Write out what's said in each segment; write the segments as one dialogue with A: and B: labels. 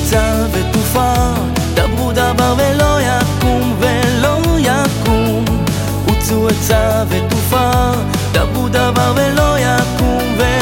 A: פצצה ותופר, דברו דבר ולא יקום ולא יקום. עוצו עצה ותופר, דברו דבר ולא יקום ולא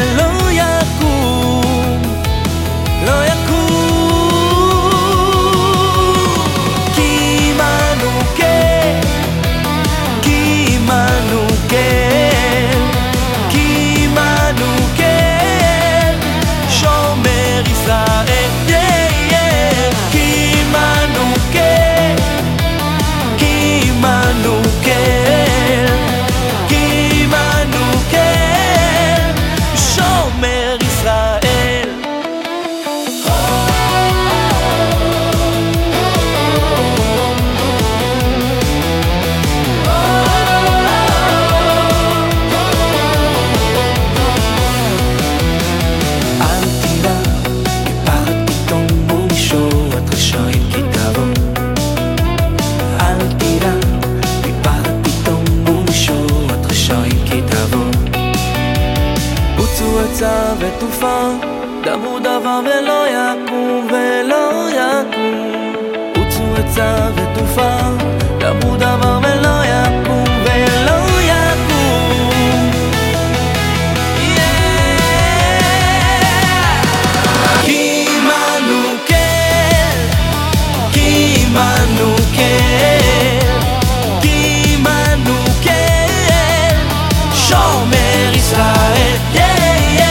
A: עצה ותופה, דברו דבר ולא יקום ולא יקום. אומר ישראל, yeah, yeah.